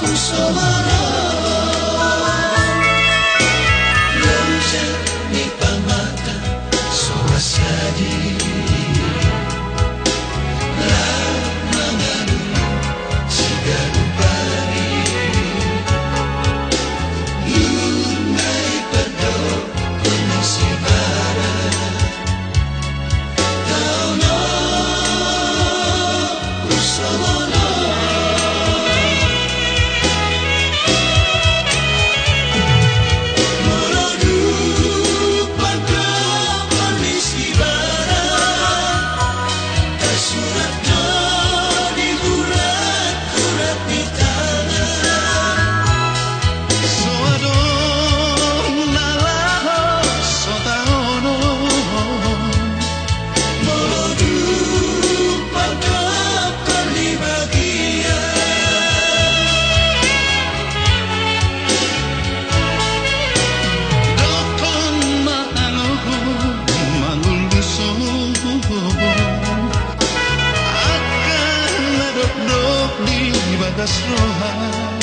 Άκου σοβαρά cuerdas rojas.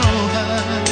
know hide.